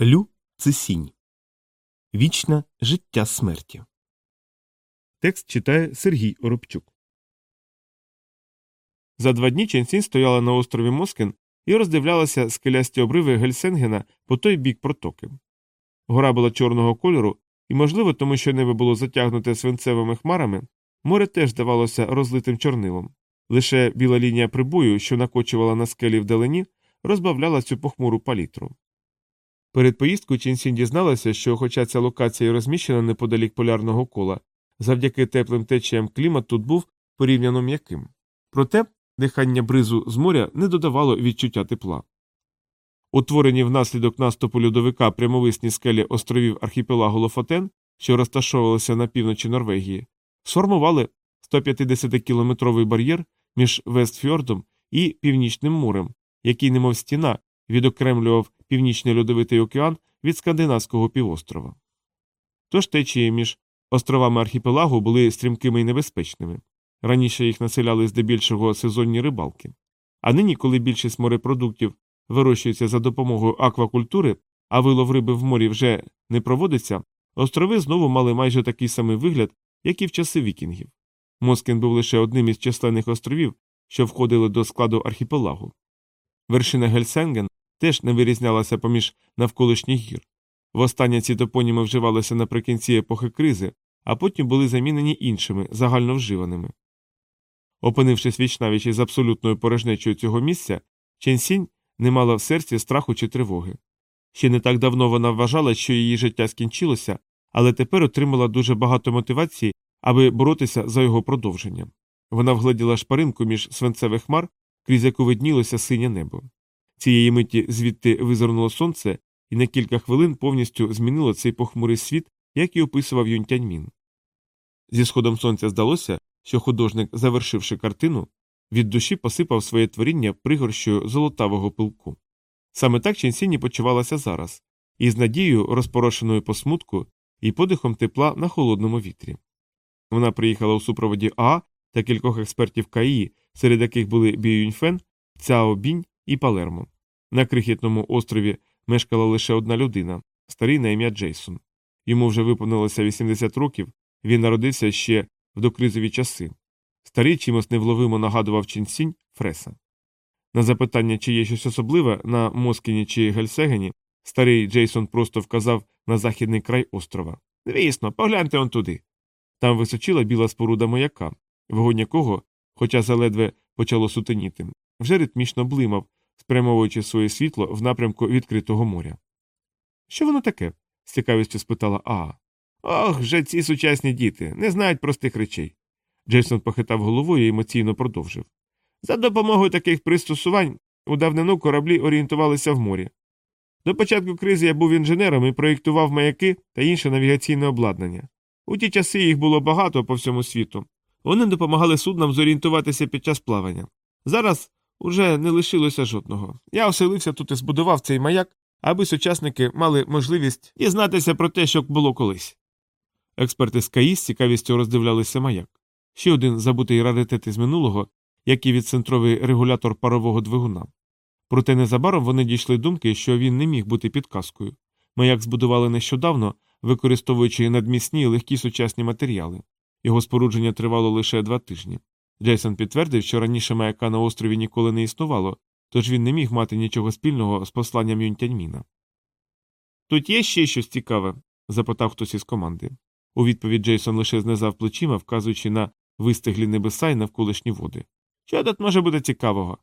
Лю це сінь. Вічне життя смерті. Текст читає Сергій Оробчук. За два дні Ченсінь стояла на острові Москен і роздивлялася скелясті обриви Гельсенгена по той бік протоки. Гора була чорного кольору, і, можливо, тому що небо було затягнуте свинцевими хмарами, море теж здавалося розлитим чорнилом. Лише біла лінія прибою, що накочувала на скелі вдалині, розбавляла цю похмуру палітру. Перед поїздкою Ченсінь дізналася, що, хоча ця локація розміщена неподалік полярного кола, завдяки теплим течіям клімат тут був порівняно м'яким. Проте дихання бризу з моря не додавало відчуття тепла. Утворені внаслідок наступу льодовика прямовисні скелі островів архіпелагу Лофотен, що розташовувалися на півночі Норвегії, сформували 150-кілометровий бар'єр між Вестфьордом і Північним морем, який, немов стіна, відокремлював північний льодовитий океан від скандинавського півострова. Тож течії між островами архіпелагу були стрімкими і небезпечними. Раніше їх населяли здебільшого сезонні рибалки. А нині, коли більшість морепродуктів вирощується за допомогою аквакультури, а вилов риби в морі вже не проводиться, острови знову мали майже такий самий вигляд, як і в часи вікінгів. Москін був лише одним із численних островів, що входили до складу архіпелагу. Вершина Гельсенген теж не вирізнялася поміж навколишніх гір. Востаннє ці топоніми вживалися наприкінці епохи кризи, а потім були замінені іншими, загальновживаними. Опинившись вічнавіч із абсолютною порожнечою цього місця, Ченсінь не мала в серці страху чи тривоги. Ще не так давно вона вважала, що її життя скінчилося, але тепер отримала дуже багато мотивації, аби боротися за його продовженням. Вона вгледіла шпаринку між свинцевих хмар, крізь яку виднілося синє небо. Цієї миті звідти визирнуло сонце і на кілька хвилин повністю змінило цей похмурий світ, як і описував Юнтяньмін. Зі сходом сонця здалося, що художник, завершивши картину, від душі посипав своє творіння пригорщою золотавого пилку. Саме так Ченсіні почувалася зараз, із надією, розпорошеною по смутку, і подихом тепла на холодному вітрі. Вона приїхала у супроводі Аа та кількох експертів КАІ, серед яких були Бі Юньфен, Цяо Бінь і Палермо. На крихітному острові мешкала лише одна людина старий на ім'я Джейсон. Йому вже виповнилося 80 років, він народився ще в докризові часи. Старий чимось невловимо нагадував Чінсінь Фреса. На запитання, чи є щось особливе на Москіні чи Гельсегені, старий Джейсон просто вказав на західний край острова. Звісно, погляньте он туди. Там височила біла споруда маяка, вогонь якого, хоча заледве почало сутеніти, вже ритмічно блимав, спрямовуючи своє світло в напрямку відкритого моря. Що воно таке? з цікавістю спитала Аа. Ох, вже ці сучасні діти не знають простих речей. Джейсон похитав головою і емоційно продовжив. За допомогою таких пристосувань у давнину кораблі орієнтувалися в морі. До початку кризи я був інженером і проєктував маяки та інше навігаційне обладнання. У ті часи їх було багато по всьому світу. Вони допомагали суднам зорієнтуватися під час плавання. Зараз уже не лишилося жодного. Я оселився тут і збудував цей маяк, аби сучасники мали можливість дізнатися про те, що було колись. Експерти з КАІ з цікавістю роздивлялися маяк. Ще один забутий раритет із минулого, як і відцентровий регулятор парового двигуна. Проте незабаром вони дійшли думки, що він не міг бути підказкою. Маяк збудували нещодавно, використовуючи надмісні легкі сучасні матеріали. Його спорудження тривало лише два тижні. Джейсон підтвердив, що раніше маяка на острові ніколи не існувало, тож він не міг мати нічого спільного з посланням Юнтяньміна. Тут є ще щось цікаве? запитав хтось із команди. У відповідь Джейсон лише знизав плечима, вказуючи на вистиглі небеса і навколишні води. Що тут може бути цікавого?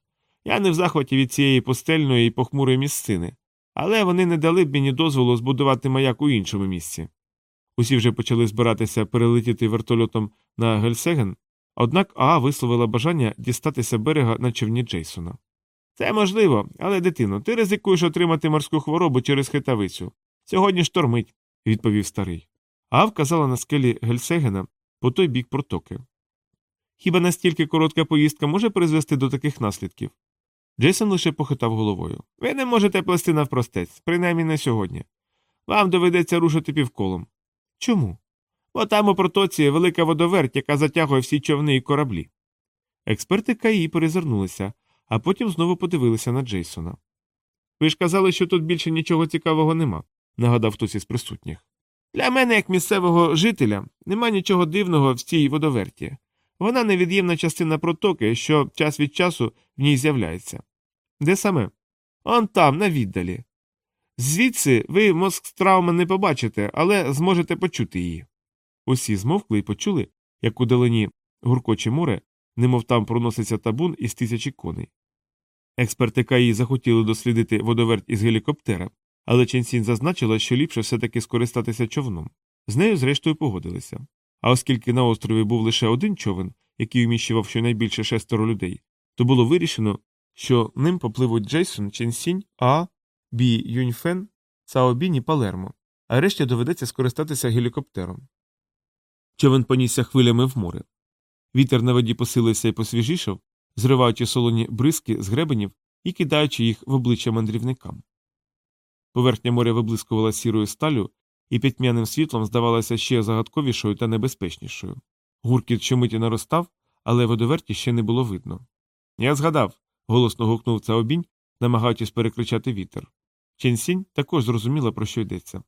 Я не в захваті від цієї пустельної і похмурої місцини, але вони не дали б мені дозволу збудувати маяк у іншому місці. Усі вже почали збиратися перелетіти вертольотом на Гельсеген, однак Аа висловила бажання дістатися берега на човні Джейсона. Це можливо, але, дитино, ти ризикуєш отримати морську хворобу через хитавицю. Сьогодні штормить, відповів старий. Аа вказала на скелі Гельсегена по той бік протоки. Хіба настільки коротка поїздка може призвести до таких наслідків? Джейсон лише похитав головою. Ви не можете плести навпростець, принаймні не сьогодні. Вам доведеться рушити півколом. Чому? Бо там у протоці велика водоверть, яка затягує всі човни і кораблі. Експерти КАІ перезирнулися, а потім знову подивилися на Джейсона. Ви ж казали, що тут більше нічого цікавого нема, нагадав хтось із присутніх. Для мене, як місцевого жителя, нема нічого дивного в цій водоверті. Вона невід'ємна частина протоки, що час від часу в ній з'являється. Де саме? Он там, на віддалі. Звідси ви Москстраумен не побачите, але зможете почути її. Усі змовкли і почули, як у далині гуркоче море, немов там проноситься табун із тисячі коней. Експерти КАІ захотіли дослідити водоверть із гелікоптера, але Ченсін зазначила, що ліпше все-таки скористатися човном. З нею, зрештою, погодилися. А оскільки на острові був лише один човен, який вміщував щонайбільше шестеро людей, то було вирішено, що ним попливуть Джейсон, Ченсінь, А, Бі Юньфен, Цаобінь і Палермо, а решті доведеться скористатися гелікоптером. Човен понісся хвилями в море. Вітер на воді посилився і посвіжішав, зриваючи солоні бризки з гребенів і кидаючи їх в обличчя мандрівникам. Поверхня моря виблискувала сірою сталю і пітьмяним світлом здавалася ще загадковішою та небезпечнішою. Гуркіт щомиті наростав, але водоверті ще не було видно. Я згадав. голосно гукнув Цаобінь, намагаючись перекричати вітер. Ченсінь також зрозуміла, про що йдеться.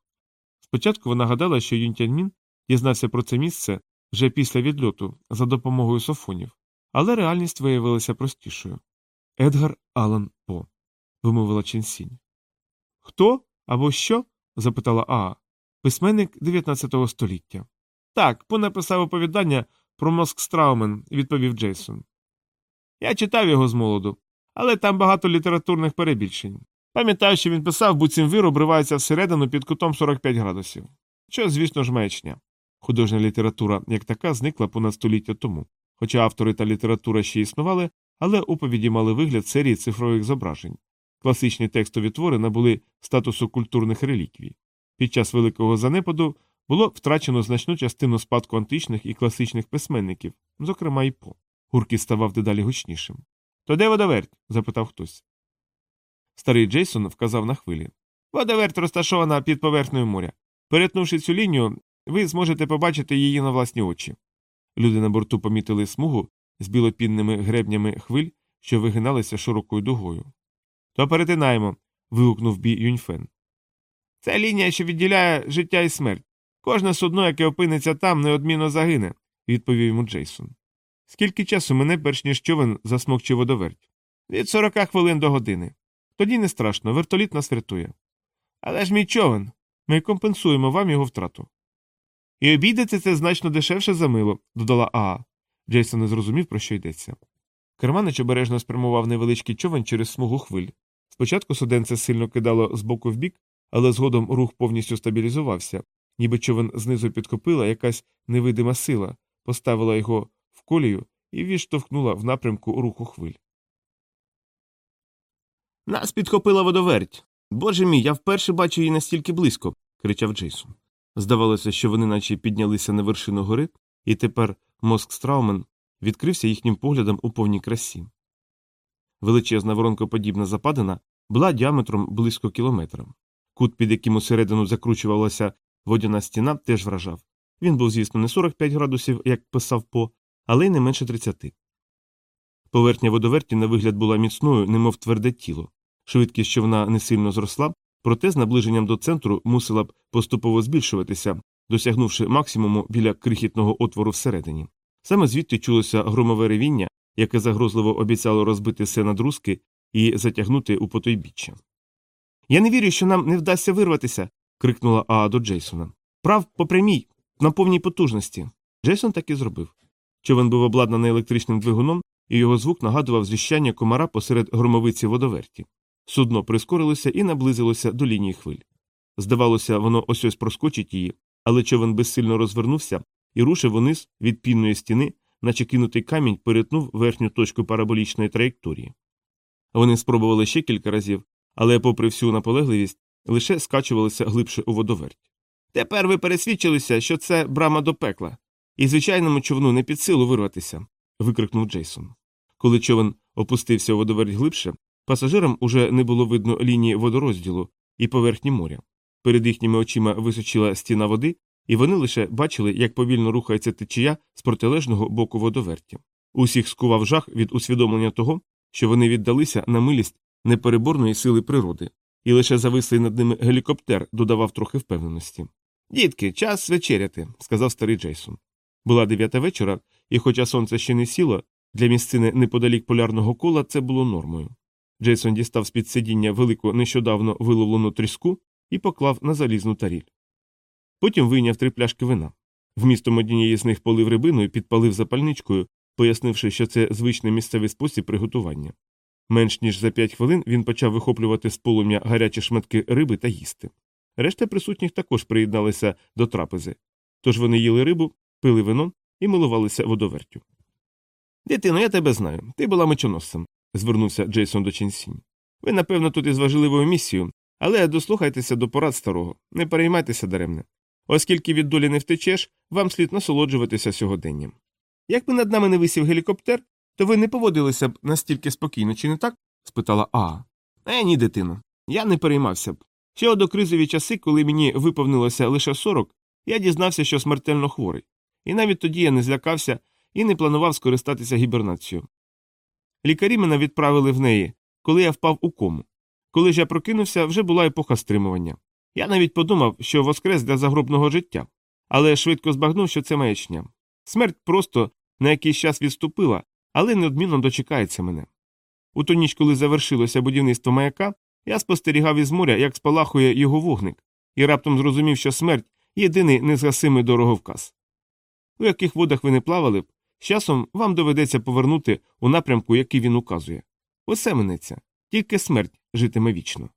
Спочатку вона гадала, що Юнтяньмін дізнався про це місце вже після відльоту за допомогою софонів, але реальність виявилася простішою. Едгар Алан По. вимовила Ченсінь. Хто або що? запитала Аа. Письменник 19 століття. Так, По написав оповідання про Москстраумен, відповів Джейсон. Я читав його з молоду, але там багато літературних перебільшень. Пам'ятаю, що він писав, буцім вир обривається всередину під кутом 45 градусів. Що, звісно ж, маячня. Художня література, як така, зникла понад століття тому, хоча автори та література ще існували, але оповіді мали вигляд серії цифрових зображень. Класичні текстові твори набули статусу культурних реліквій. Під час великого занепаду було втрачено значну частину спадку античних і класичних письменників, зокрема і по. Гуркіт ставав дедалі гучнішим. То де водоверть? запитав хтось. Старий Джейсон вказав на хвилі. Водоверть розташована під поверхнею моря. Перетнувши цю лінію, ви зможете побачити її на власні очі. Люди на борту помітили смугу з білопінними гребнями хвиль, що вигиналися широкою дугою. То перетинаємо. вигукнув бі Юньфен. Це лінія, що відділяє життя і смерть. Кожне судно, яке опиниться там, неодмінно загине, відповів йому Джейсон. Скільки часу мене, перш ніж човен засмокче водоверть? Від сорока хвилин до години. Тоді не страшно, вертоліт нас рятує. Але ж мій човен. Ми компенсуємо вам його втрату. І обійдеться це значно дешевше за мило, додала Аа. Джейсон не зрозумів, про що йдеться. Керманич обережно спрямував невеличкий човен через смугу хвиль. Спочатку суденце сильно кидало з боку в бік, але згодом рух повністю стабілізувався, ніби човен знизу підкопила якась невидима сила, поставила його в колію і відштовхнула в напрямку руху хвиль. Нас підхопила водоверть. Боже мій, я вперше бачу її настільки близько, кричав Джейсон. Здавалося, що вони наче піднялися на вершину гори, і тепер мозк Страумен відкрився їхнім поглядом у повній красі. Величезна воронкоподібна западина була діаметром близько кілометра. Кут, під яким усередину закручувалася водяна стіна, теж вражав. Він був, звісно, не 45 градусів, як писав по, але й не менше 30. Поверхня водоверті на вигляд була міцною, немов тверде тіло. Швидкість що вона не сильно зросла, проте з наближенням до центру мусила б поступово збільшуватися, досягнувши максимуму біля крихітного отвору всередині. Саме звідти чулося громове ревіння, яке загрозливо обіцяло розбити все на друзки і затягнути у потойбіччя. Я не вірю, що нам не вдасться вирватися. крикнула Аа до Джейсона. Прав по прямій, на повній потужності. Джейсон так і зробив. Човен був обладнаний електричним двигуном, і його звук нагадував зіщання комара посеред громовиці водоверті. Судно прискорилося і наблизилося до лінії хвиль. Здавалося, воно ось ось проскочить її, але човен безсильно розвернувся і рушив униз від пінної стіни, наче кинутий камінь перетнув верхню точку параболічної траєкторії. Вони спробували ще кілька разів, але, попри всю наполегливість, лише скачувалися глибше у водоверть. Тепер ви пересвідчилися, що це брама до пекла, і звичайному човну не під силу вирватися. викрикнув Джейсон. Коли човен опустився у водоверть глибше, пасажирам уже не було видно лінії водорозділу і поверхні моря. Перед їхніми очима височила стіна води, і вони лише бачили, як повільно рухається течія з протилежного боку водоверті. Усіх скував жах від усвідомлення того, що вони віддалися на милість непереборної сили природи, і лише завислий над ними гелікоптер додавав трохи впевненості. Дітки, час вечеряти, сказав старий Джейсон. Була дев'ята вечора, і, хоча сонце ще не сіло, для місцини неподалік полярного кола це було нормою. Джейсон дістав з під сидіння велику нещодавно виловлену тріску і поклав на залізну таріль. Потім вийняв три пляшки вина. Вмістом однієї з них полив рибиною, підпалив запальничкою, пояснивши, що це звичний місцевий спосіб приготування. Менш ніж за п'ять хвилин він почав вихоплювати з полум'я гарячі шматки риби та їсти. Решта присутніх також приєдналися до трапези. Тож вони їли рибу, пили вино і милувалися водовертю. Дитино, я тебе знаю. Ти була мечоносцем, звернувся Джейсон до Ченсінь. Ви, напевно, тут із важливою місією, але дослухайтеся до порад старого, не переймайтеся даремне. Оскільки від долі не втечеш, вам слід насолоджуватися сьогоденням. Якби над нами не висів гелікоптер, то ви не поводилися б настільки спокійно, чи не так? спитала Аа. Е, ні, дитино. Я не переймався б. Ще от окризові часи, коли мені виповнилося лише 40, я дізнався, що смертельно хворий. І навіть тоді я не злякався і не планував скористатися гібернацією. Лікарі мене відправили в неї, коли я впав у кому. Коли ж я прокинувся, вже була епоха стримування. Я навіть подумав, що воскрес для загробного життя, але швидко збагнув, що це маячня. Смерть просто на якийсь час відступила, але неодмінно дочекається мене. У ту ніч, коли завершилося будівництво маяка, я спостерігав із моря, як спалахує його вогник, і раптом зрозумів, що смерть єдиний незгасимий дороговказ. У яких водах ви не плавали б, з часом вам доведеться повернути у напрямку, який він указує. Усе минеться, тільки смерть житиме вічно.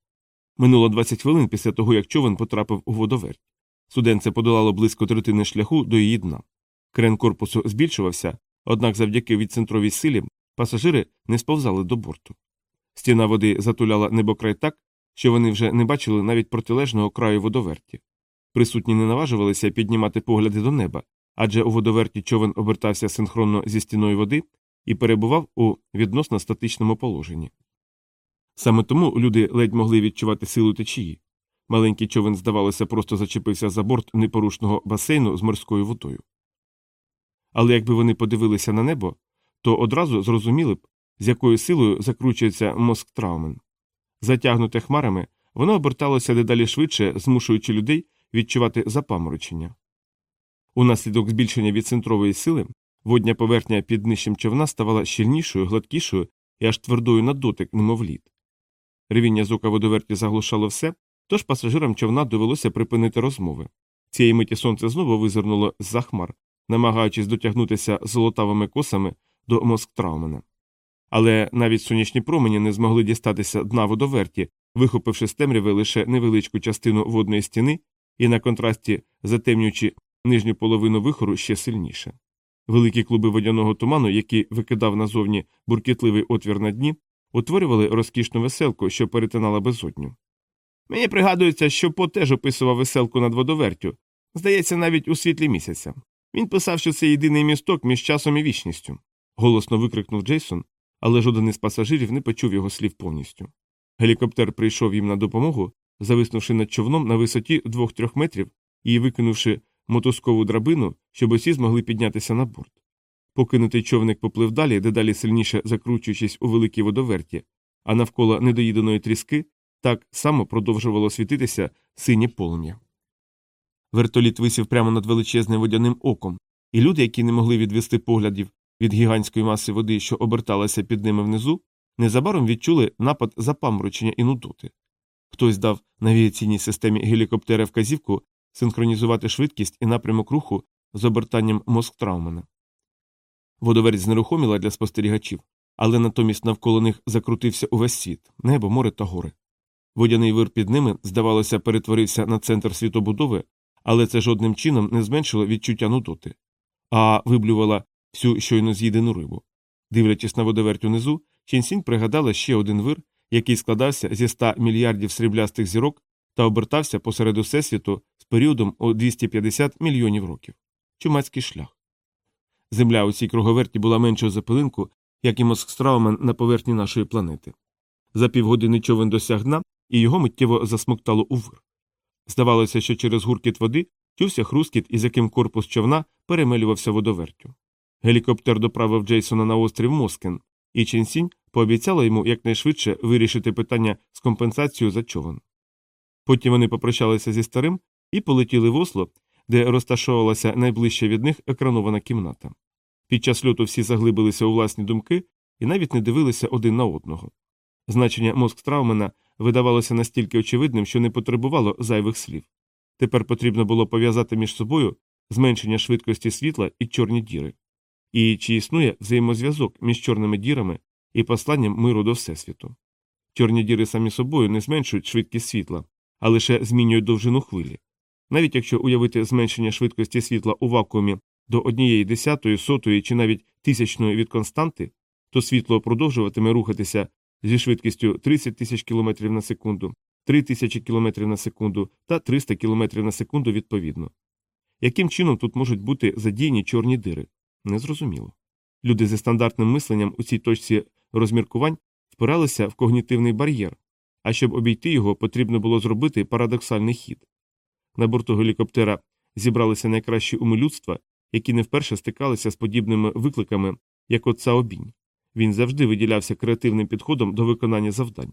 Минуло 20 хвилин після того, як човен потрапив у водоверть. Суденце подолало близько третини шляху до її дна. Крен корпусу збільшувався, однак завдяки відцентровій силі пасажири не сповзали до борту. Стіна води затуляла небокрай так, що вони вже не бачили навіть протилежного краю водоверті. Присутні не наважувалися піднімати погляди до неба, адже у водоверті човен обертався синхронно зі стіною води і перебував у відносно статичному положенні. Саме тому люди ледь могли відчувати силу течії. Маленький човен, здавалося, просто зачепився за борт непорушного басейну з морською водою. Але якби вони подивилися на небо, то одразу зрозуміли б, з якою силою закручується мозк траумен. Затягнуте хмарами, воно оберталося дедалі швидше, змушуючи людей відчувати запаморочення. Унаслідок збільшення відцентрової сили водня поверхня під нижчим човна ставала щільнішою, гладкішою і аж твердою на дотик, немов лід. Ревіння звука водоверті заглушало все, тож пасажирам човна довелося припинити розмови. Цієї миті сонце знову визирнуло з за хмар, намагаючись дотягнутися золотавими косами до Москтраумена. Але навіть сонячні промені не змогли дістатися дна водоверті, вихопивши з темряви лише невеличку частину водної стіни і на контрасті затемнюючи нижню половину вихору ще сильніше. Великі клуби водяного туману, які викидав назовні буркітливий отвір на дні, утворювали розкішну веселку, що перетинала безодню. Мені пригадується, що По теж описував веселку над водовертю, здається, навіть у світлі місяця. Він писав, що це єдиний місток між часом і вічністю. Голосно викрикнув Джейсон, але жоден із пасажирів не почув його слів повністю. Гелікоптер прийшов їм на допомогу, зависнувши над човном на висоті 2-3 метрів і викинувши мотузкову драбину, щоб усі змогли піднятися на борт. Покинутий човник поплив далі, дедалі сильніше закручуючись у великій водоверті, а навколо недоїденої тріски так само продовжувало світитися синє полум'я. Вертоліт висів прямо над величезним водяним оком, і люди, які не могли відвести поглядів від гігантської маси води, що оберталася під ними внизу, незабаром відчули напад запаморочення і нудоти. Хтось дав навіаційній системі гелікоптера вказівку синхронізувати швидкість і напрямок руху з обертанням Москтраумена. Водоверть знерухоміла для спостерігачів, але натомість навколо них закрутився увесь світ небо, море та гори. Водяний вир під ними, здавалося, перетворився на центр світобудови, але це жодним чином не зменшило відчуття нудоти, а виблювала всю щойно з'їдену рибу. Дивлячись на водоверть унизу, Ченсінь пригадала ще один вир, який складався зі 100 мільярдів сріблястих зірок та обертався посеред усесвіту з періодом у 250 мільйонів років. Чумацький шлях. Земля у цій круговерті була меншою за пилинку, як і Москстраумен на поверхні нашої планети. За півгодини човен досяг дна, і його миттєво засмоктало у вир. Здавалося, що через гуркіт води чувся хрускіт, із яким корпус човна перемелювався водовертю. Гелікоптер доправив Джейсона на острів Москен, і Ченсінь пообіцяла йому якнайшвидше вирішити питання з компенсацією за човен. Потім вони попрощалися зі старим і полетіли в Осло, де розташовувалася найближча від них екранована кімната. Під час льоту всі заглибилися у власні думки і навіть не дивилися один на одного. Значення мозк Страумена видавалося настільки очевидним, що не потребувало зайвих слів. Тепер потрібно було пов'язати між собою зменшення швидкості світла і чорні діри. І чи існує взаємозв'язок між чорними дірами і посланням миру до Всесвіту? Чорні діри самі собою не зменшують швидкість світла, а лише змінюють довжину хвилі. Навіть якщо уявити зменшення швидкості світла у вакуумі до однієї десятої, сотої чи навіть тисячної від константи, то світло продовжуватиме рухатися зі швидкістю 30 тисяч км на секунду, 3 тисячі км на секунду та 300 км на секунду відповідно. Яким чином тут можуть бути задіяні чорні дири? Незрозуміло. Люди зі стандартним мисленням у цій точці розміркувань впиралися в когнітивний бар'єр, а щоб обійти його, потрібно було зробити парадоксальний хід. На борту гелікоптера зібралися найкращі уми людства, які не вперше стикалися з подібними викликами, як от Цаобінь. Він завжди виділявся креативним підходом до виконання завдань.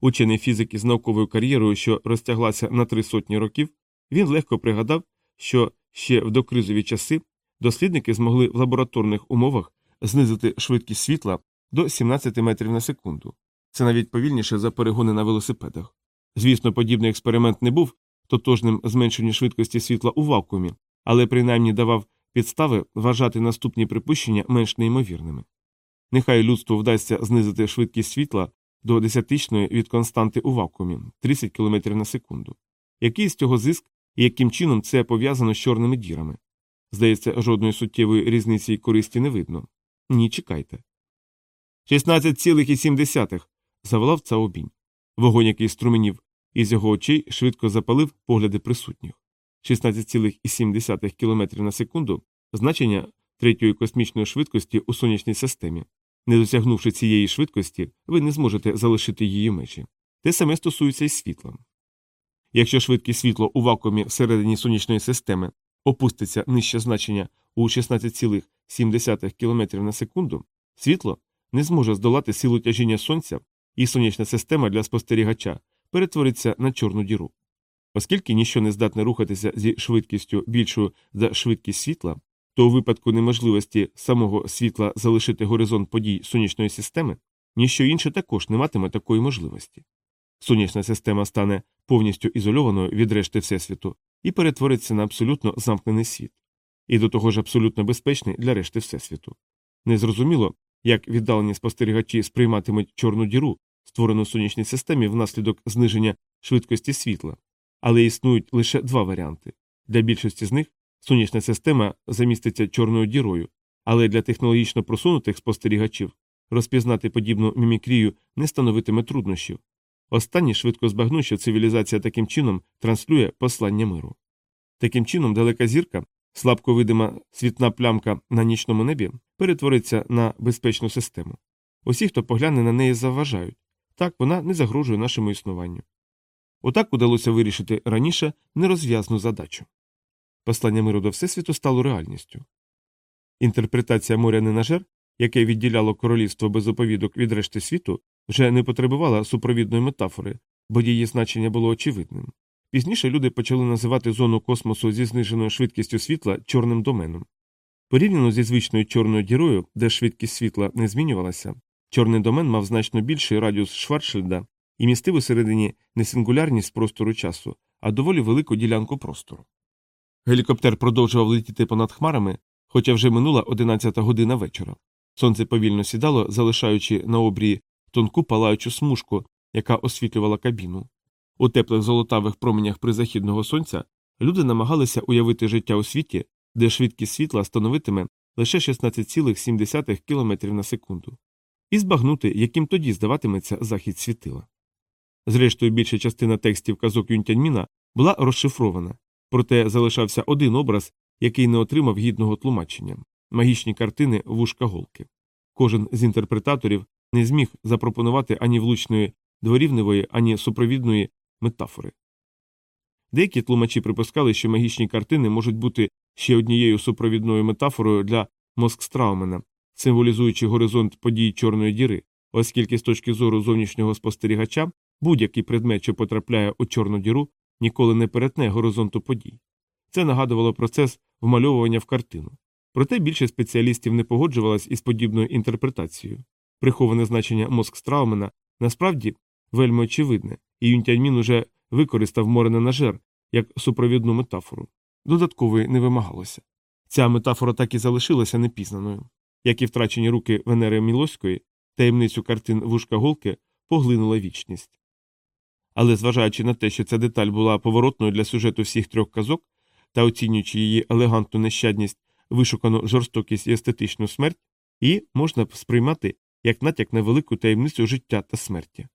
Учений фізик із науковою кар'єрою, що розтяглася на три сотні років, він легко пригадав, що ще в докризові часи дослідники змогли в лабораторних умовах знизити швидкість світла до 17 метрів на секунду. Це навіть повільніше за перегони на велосипедах. Звісно, подібний експеримент не був тотожним зменшенню швидкості світла у вакуумі, але принаймні давав підстави вважати наступні припущення менш неймовірними. Нехай людству вдасться знизити швидкість світла до десятичної від константи у вакуумі 30 км на секунду. Який з цього зиск і яким чином це пов'язано з чорними дірами? Здається, жодної суттєвої різниці й користі не видно. Ні, чекайте. 16,7. заволав Цаобінь. Вогонь, який струменів із його очей швидко запалив погляди присутніх. 16,7 км на секунду значення третьої космічної швидкості у сонячній системі. Не досягнувши цієї швидкості, ви не зможете залишити її межі. Те саме стосується і світла. Якщо швидкість світла у вакуумі всередині сонячної системи опуститься нижче значення у 16,7 км на секунду, світло не зможе здолати силу тяжіння сонця, і сонячна система для спостерігача перетвориться на чорну діру. Оскільки ніщо не здатне рухатися зі швидкістю більшою за швидкість світла, то у випадку неможливості самого світла залишити горизонт подій сонячної системи, ніщо інше також не матиме такої можливості. Сонячна система стане повністю ізольованою від решти Всесвіту і перетвориться на абсолютно замкнений світ, і до того ж абсолютно безпечний для решти Всесвіту. Незрозуміло, як віддалені спостерігачі сприйматимуть чорну діру, створену сонячній системі внаслідок зниження швидкості світла, але існують лише два варіанти. Для більшості з них сонячна система заміститься чорною дірою, але для технологічно просунутих спостерігачів розпізнати подібну мімікрію не становитиме труднощів. Останні швидко збагнуть, що цивілізація таким чином транслює послання миру. Таким чином, далека зірка, слабко видима світна плямка на нічному небі, перетвориться на безпечну систему. Усі, хто погляне на неї, завважають так вона не загрожує нашому існуванню. Отак удалося вирішити раніше нерозв'язну задачу. Послання миру до Всесвіту стало реальністю. Інтерпретація моря ненажер, яке відділяло королівство без оповідок від решти світу, вже не потребувала супровідної метафори, бо її значення було очевидним. Пізніше люди почали називати зону космосу зі зниженою швидкістю світла чорним доменом. Порівняно зі звичною чорною дірою, де швидкість світла не змінювалася, чорний домен мав значно більший радіус Шварцшильда і містив усередині не сингулярність простору часу, а доволі велику ділянку простору. Гелікоптер продовжував летіти понад хмарами, хоча вже минула 11 година вечора. Сонце повільно сідало, залишаючи на обрії тонку палаючу смужку, яка освітлювала кабіну. У теплих золотавих променях призахідного сонця люди намагалися уявити життя у світі, де швидкість світла становитиме лише 16,7 км на секунду, і збагнути, яким тоді здаватиметься захід світила. Зрештою, більша частина текстів казок Юнтяньміна була розшифрована, проте залишався один образ, який не отримав гідного тлумачення магічні картини вушка голки. Кожен з інтерпретаторів не зміг запропонувати ані влучної дворівневої, ані супровідної метафори. Деякі тлумачі припускали, що магічні картини можуть бути ще однією супровідною метафорою для Москстраумена, символізуючи горизонт подій Чорної діри, оскільки з точки зору зовнішнього спостерігача будь-який предмет, що потрапляє у чорну діру, ніколи не перетне горизонту подій. Це нагадувало процес вмальовування в картину. Проте більше спеціалістів не погоджувалось із подібною інтерпретацією. Приховане значення мозк Страумена насправді вельми очевидне, і Юнтяньмін уже використав море нажер як супровідну метафору. Додаткової не вимагалося. Ця метафора так і залишилася непізнаною. Як і втрачені руки Венери Мілоської, таємницю картин вушка голки поглинула вічність. Але зважаючи на те, що ця деталь була поворотною для сюжету всіх трьох казок та оцінюючи її елегантну нещадність, вишукану жорстокість і естетичну смерть, її можна сприймати як натяк на велику таємницю життя та смерті.